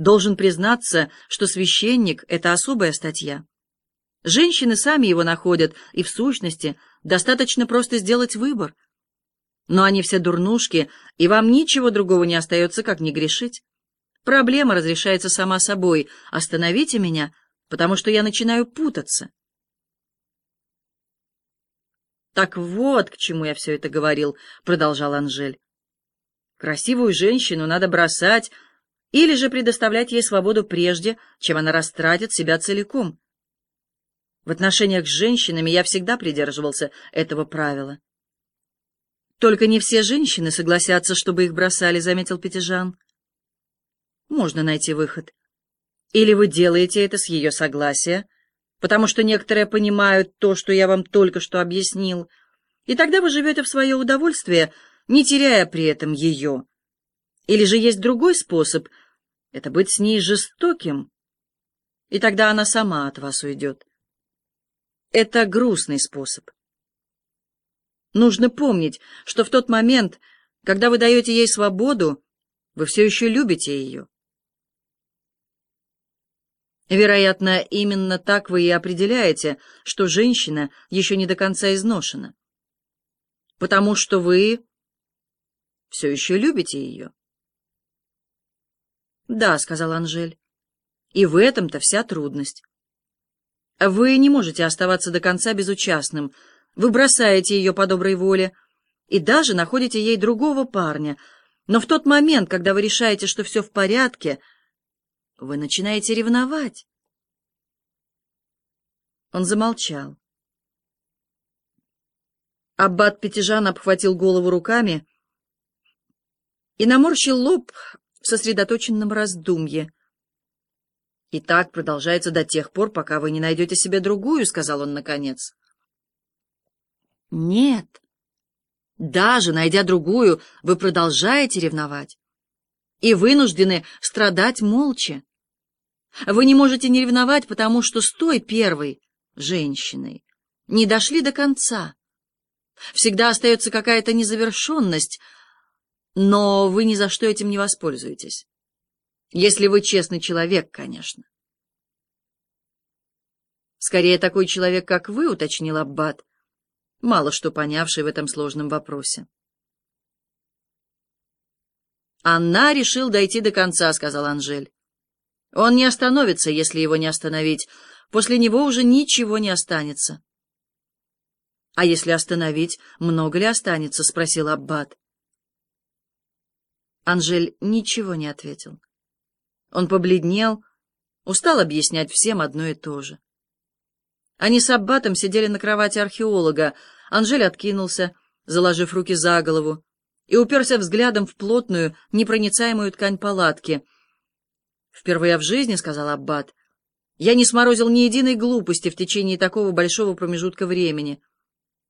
Должен признаться, что священник — это особая статья. Женщины сами его находят, и в сущности достаточно просто сделать выбор. Но они все дурнушки, и вам ничего другого не остается, как не грешить. Проблема разрешается сама собой. Остановите меня, потому что я начинаю путаться. «Так вот, к чему я все это говорил», — продолжал Анжель. «Красивую женщину надо бросать или же предоставлять ей свободу прежде, чем она растратит себя целиком. В отношениях с женщинами я всегда придерживался этого правила. «Только не все женщины согласятся, чтобы их бросали», — заметил Пятижан. «Можно найти выход. Или вы делаете это с ее согласия, потому что некоторые понимают то, что я вам только что объяснил, и тогда вы живете в свое удовольствие, не теряя при этом ее. Или же есть другой способ — это быть с ней жестоким, и тогда она сама от вас уйдет. Это грустный способ. Нужно помнить, что в тот момент, когда вы даете ей свободу, вы все еще любите ее. Вероятно, именно так вы и определяете, что женщина еще не до конца изношена. Потому что вы все еще любите ее. «Да», — сказал Анжель, — «и в этом-то вся трудность. Вы не можете оставаться до конца безучастным, вы бросаете ее по доброй воле и даже находите ей другого парня, но в тот момент, когда вы решаете, что все в порядке, вы начинаете ревновать. Он замолчал. Аббат Пятижан обхватил голову руками и наморщил лоб в сосредоточенном раздумье. «И так продолжается до тех пор, пока вы не найдете себе другую», — сказал он наконец. «Нет. Даже найдя другую, вы продолжаете ревновать и вынуждены страдать молча. Вы не можете не ревновать, потому что с той первой женщиной не дошли до конца. Всегда остается какая-то незавершенность — но вы ни за что этим не воспользуетесь. Если вы честный человек, конечно. Скорее, такой человек, как вы, уточнил Аббат, мало что понявший в этом сложном вопросе. «Анна решил дойти до конца», — сказал Анжель. «Он не остановится, если его не остановить. После него уже ничего не останется». «А если остановить, много ли останется?» — спросил Аббат. Анжель ничего не ответил. Он побледнел, устал объяснять всем одно и то же. Они с Аббатом сидели на кровати археолога. Анжель откинулся, заложив руки за голову, и уперся взглядом в плотную, непроницаемую ткань палатки. «Впервые в жизни, — сказал Аббат, — я не сморозил ни единой глупости в течение такого большого промежутка времени.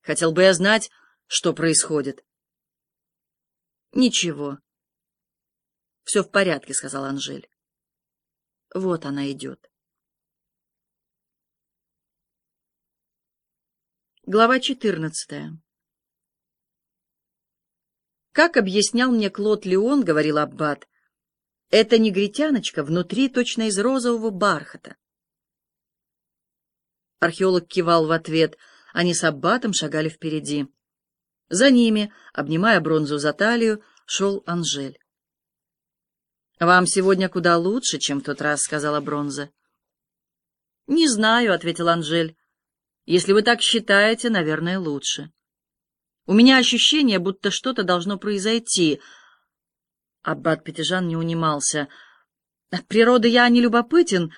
Хотел бы я знать, что происходит». «Ничего», «Все в порядке», — сказал Анжель. «Вот она идет». Глава четырнадцатая. «Как объяснял мне Клод Леон, — говорил Аббат, — эта негритяночка внутри точно из розового бархата». Археолог кивал в ответ, они с Аббатом шагали впереди. За ними, обнимая бронзу за талию, шел Анжель. «Вам сегодня куда лучше, чем в тот раз», — сказала Бронза. «Не знаю», — ответил Анжель. «Если вы так считаете, наверное, лучше. У меня ощущение, будто что-то должно произойти». Аббат Пятижан не унимался. «От природы я не любопытен,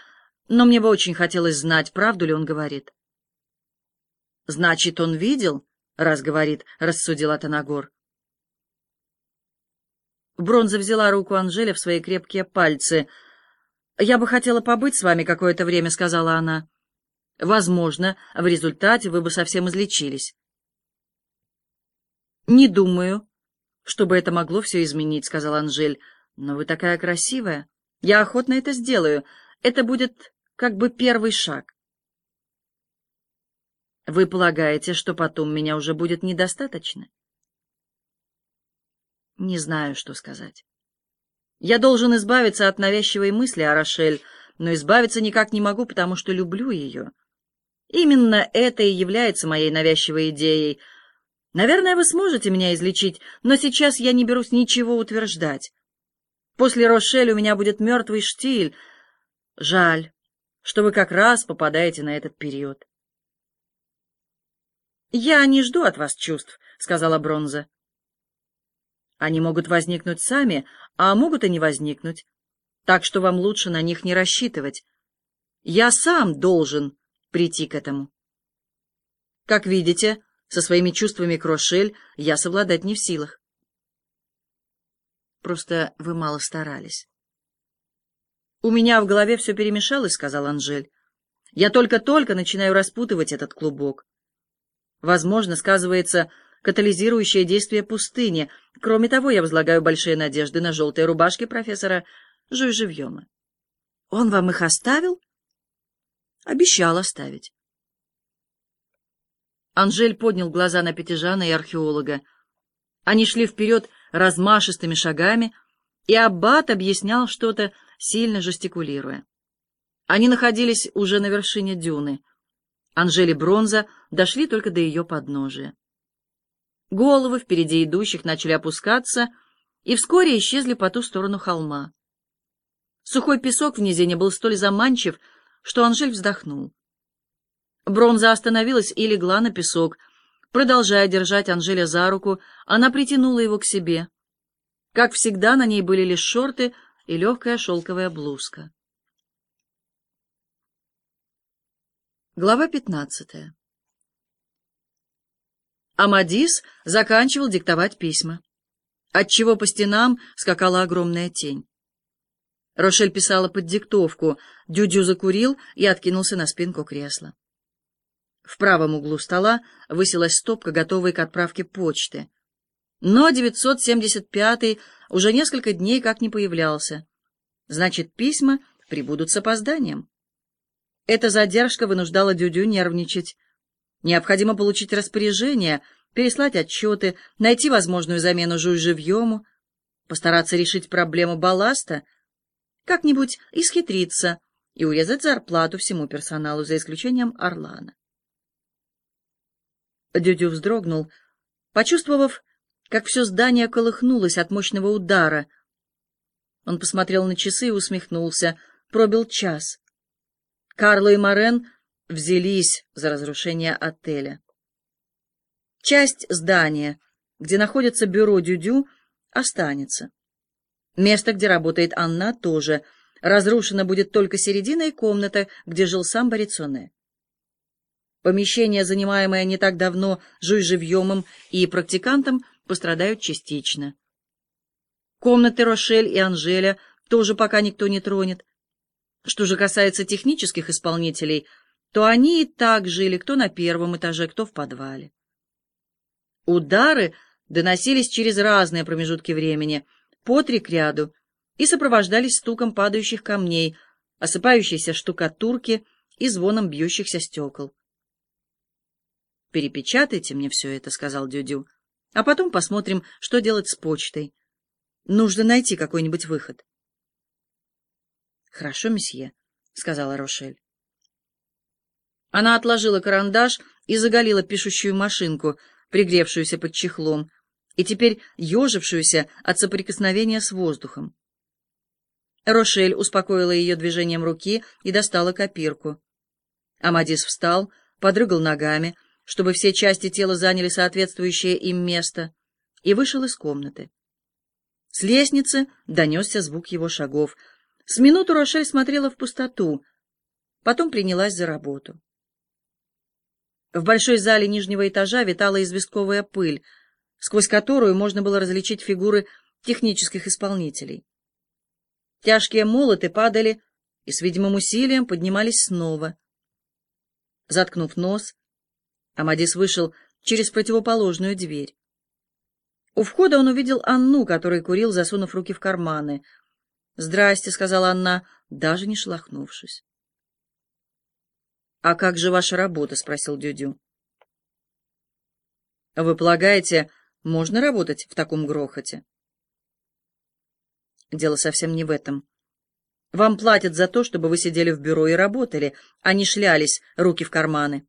но мне бы очень хотелось знать, правду ли он говорит». «Значит, он видел?» — раз говорит, — рассудил Атанагор. Бронза взяла руку Анжеля в свои крепкие пальцы. «Я бы хотела побыть с вами какое-то время», — сказала она. «Возможно, в результате вы бы совсем излечились». «Не думаю, чтобы это могло все изменить», — сказал Анжель. «Но вы такая красивая. Я охотно это сделаю. Это будет как бы первый шаг». «Вы полагаете, что потом меня уже будет недостаточно?» Не знаю, что сказать. Я должен избавиться от навязчивой мысли о Рошель, но избавиться никак не могу, потому что люблю ее. Именно это и является моей навязчивой идеей. Наверное, вы сможете меня излечить, но сейчас я не берусь ничего утверждать. После Рошель у меня будет мертвый штиль. Жаль, что вы как раз попадаете на этот период. «Я не жду от вас чувств», — сказала Бронза. «Они могут возникнуть сами, а могут и не возникнуть, так что вам лучше на них не рассчитывать. Я сам должен прийти к этому. Как видите, со своими чувствами Крошель я совладать не в силах. Просто вы мало старались. «У меня в голове все перемешалось», — сказал Анжель. «Я только-только начинаю распутывать этот клубок. Возможно, сказывается катализирующее действие пустыни. Кроме того, я возлагаю большие надежды на желтые рубашки профессора Жуй-Живьема. Он вам их оставил? Обещал оставить. Анжель поднял глаза на Пятижана и археолога. Они шли вперед размашистыми шагами, и Аббат объяснял что-то, сильно жестикулируя. Они находились уже на вершине дюны. Анжели Бронза дошли только до ее подножия. Головы впереди идущих начали опускаться и вскоре исчезли по ту сторону холма. Сухой песок в низине был столь заманчив, что Анжель вздохнул. Бронза остановилась и легла на песок. Продолжая держать Анжеля за руку, она притянула его к себе. Как всегда, на ней были лишь шорты и легкая шелковая блузка. Глава пятнадцатая Амадис заканчивал диктовать письма, отчего по стенам скакала огромная тень. Рошель писала под диктовку, Дюдю закурил и откинулся на спинку кресла. В правом углу стола высилась стопка, готовой к отправке почты. Но 975-й уже несколько дней как не появлялся. Значит, письма прибудут с опозданием. Эта задержка вынуждала Дюдю нервничать. Необходимо получить распоряжение, переслать отчеты, найти возможную замену жуй-живьему, постараться решить проблему балласта, как-нибудь исхитриться и урезать зарплату всему персоналу, за исключением Орлана. Дюдю вздрогнул, почувствовав, как все здание колыхнулось от мощного удара. Он посмотрел на часы и усмехнулся. Пробил час. Карло и Морен взялись за разрушение отеля. Часть здания, где находится бюро Дюдю, останется. Место, где работает Анна, тоже. Разрушена будет только середина и комната, где жил сам Борицоне. Помещение, занимаемое не так давно жуй-живьемом и практикантом, пострадают частично. Комнаты Рошель и Анжеля тоже пока никто не тронет. Что же касается технических исполнителей, то они и так жили, кто на первом этаже, кто в подвале. Удары доносились через разные промежутки времени, по три к ряду, и сопровождались стуком падающих камней, осыпающейся штукатурки и звоном бьющихся стекол. «Перепечатайте мне все это», — сказал Дюдю, — «а потом посмотрим, что делать с почтой. Нужно найти какой-нибудь выход». «Хорошо, месье», — сказала Рошель. Она отложила карандаш и заголила пишущую машинку, пригревшуюся под чехлом, и теперь ежившуюся от соприкосновения с воздухом. Рошель успокоила ее движением руки и достала копирку. Амадис встал, подрыгал ногами, чтобы все части тела заняли соответствующее им место, и вышел из комнаты. С лестницы донесся звук его шагов. С минуту Рошель смотрела в пустоту, потом принялась за работу. В большой зале нижнего этажа витала известковая пыль, сквозь которую можно было различить фигуры технических исполнителей. Тяжкие молоты падали и с видимым усилием поднимались снова. Заткнув нос, Амадис вышел через противоположную дверь. У входа он увидел Анну, который курил, засунув руки в карманы. «Здрасте», — сказала Анна, даже не шелохнувшись. «А как же ваша работа?» — спросил Дюдю. «Вы полагаете, можно работать в таком грохоте?» Дело совсем не в этом. Вам платят за то, чтобы вы сидели в бюро и работали, а не шлялись руки в карманы.